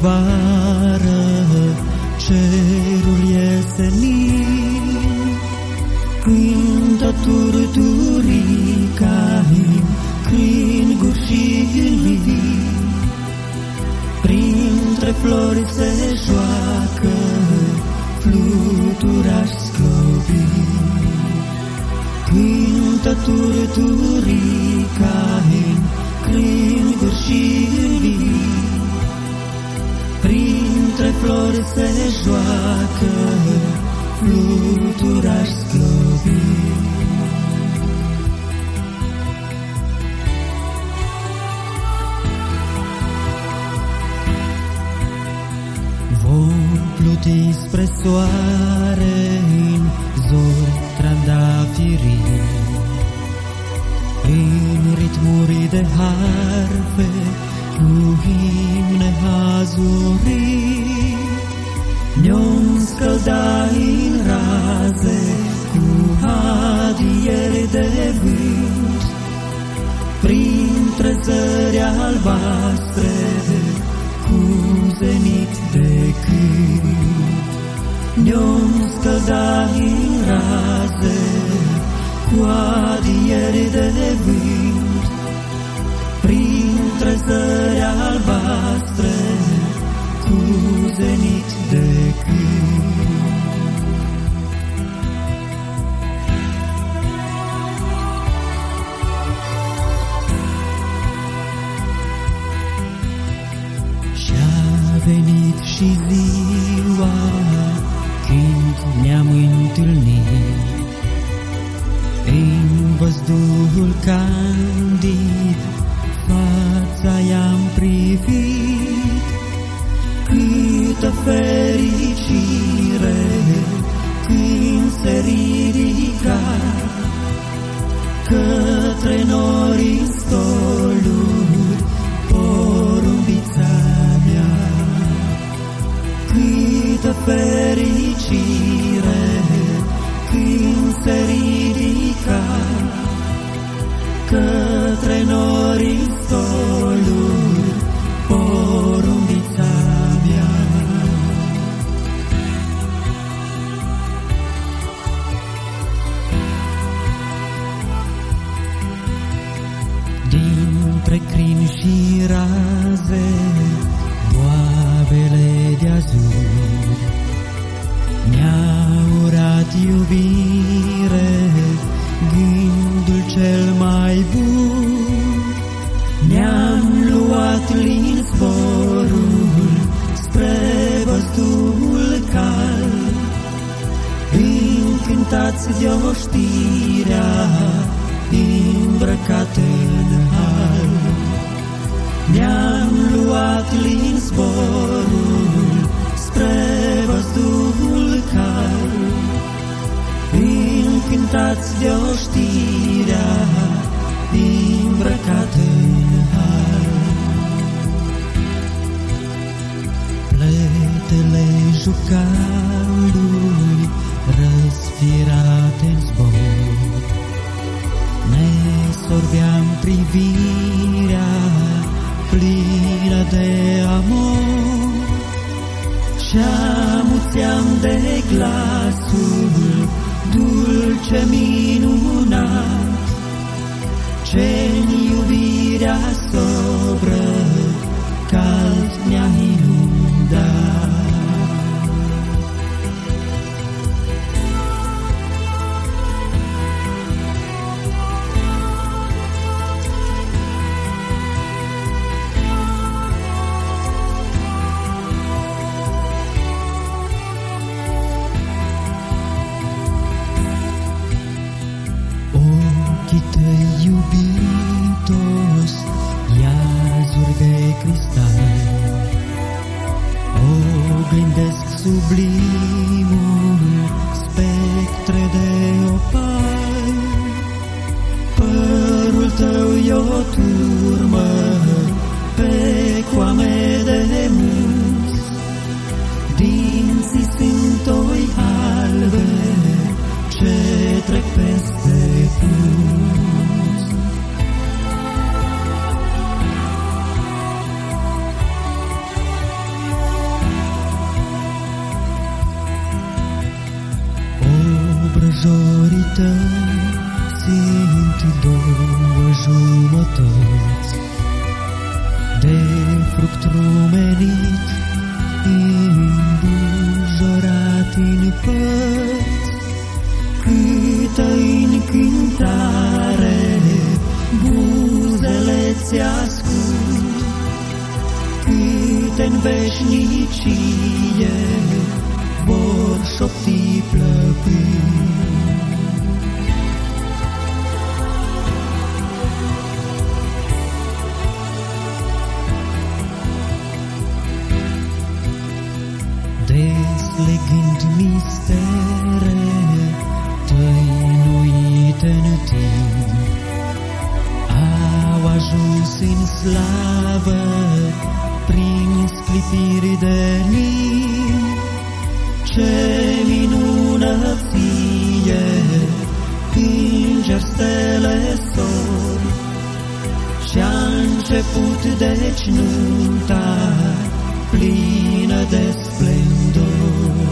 vară, cerul e senin, cântă turturii cahin, crin și vii. Printre flori se joacă fluturași sclopii, cântă turturii cahin, flori se joacă fluturași sclopii. Vom pluti spre soare în zori trandafirii, în ritmuri de harfe, cu himne azurii. Ne-om scălda în raze, cu adiere de vânt, printre zări albastre, cu zenit de cânt. Ne-om scălda în raze, cu adiere de vânt, printre zări albastre, cu zenit de cânt. Venit și ziua când ne-am întâlnit. În văzduhul candid, fața i-am privit, câtă fericire când se ridica către nori stoluri fericire când se iubire, gândul cel mai bun. Ne-am luat lin zborul spre văzduhul cald, încântați de o știrea îmbrăcat în hal. Ne-am luat lin zborul spre văzduhul cald, încântați de o știrea îmbrăcat în hal. Pletele jucalului răsfirate în zbor, ne sorbeam privirea plină de amor și amuțeam de glasul dulce minunat ce-n iubirea sobră cristal, oglindesc sublimul spectre de opal. Părul tău e o turmă veșnicie vor șopti plăpând deslegând mistere tăinuite în timp. Au ajuns în slavă prin sclipiri de limb. Ce minunăție, înger stele sor, și-a început deci nunta plină de splendor.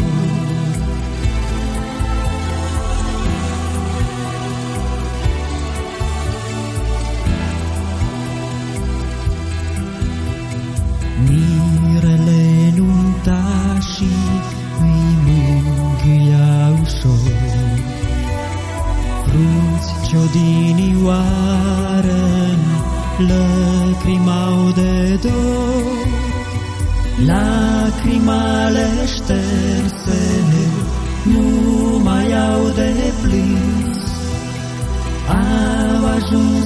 Fruți ciodinioară lăcrimau de dor, Lacrimale șterse nu mai au de plâns, Au ajuns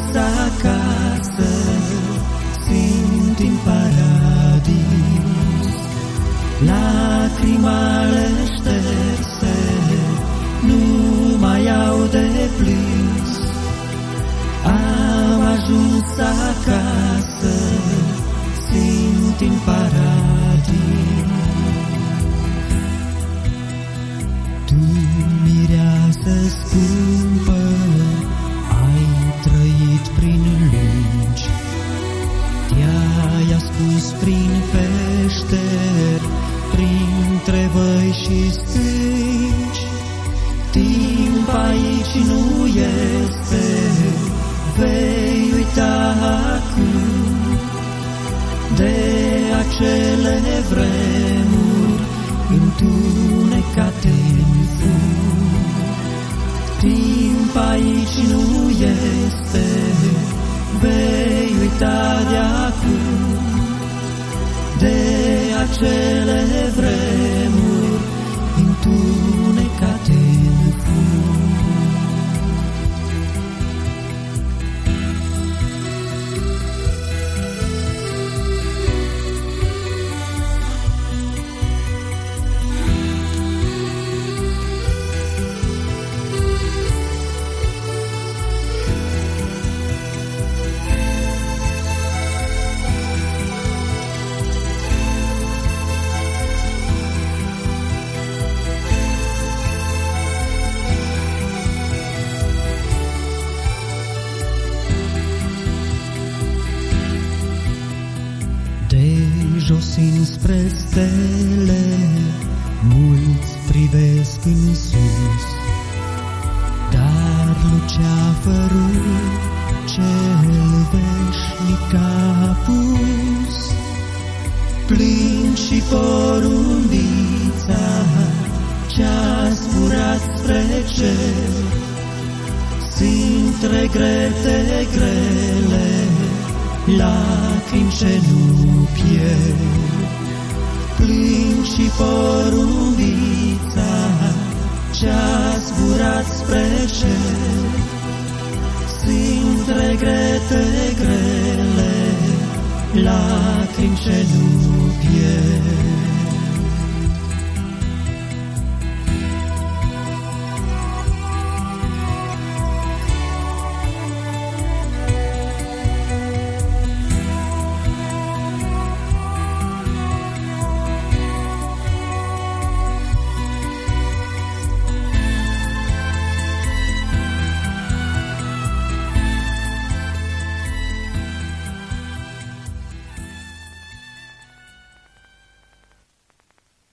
aici nu este, vei uita acum de acele vremuri întunecate în fum. Timp aici nu este, vei uita de acum, de acele înspre stele, mulți privesc în sus, dar luceafărul cel veșnic a pus. Plâng și porumbița ce-a zburat spre cer, sunt regrete grele, lacrimi ce nu pierd. Plâng și porumbița ce-a zburat spre cer. Sunt regrete grele, lacrimi ce nu pierd.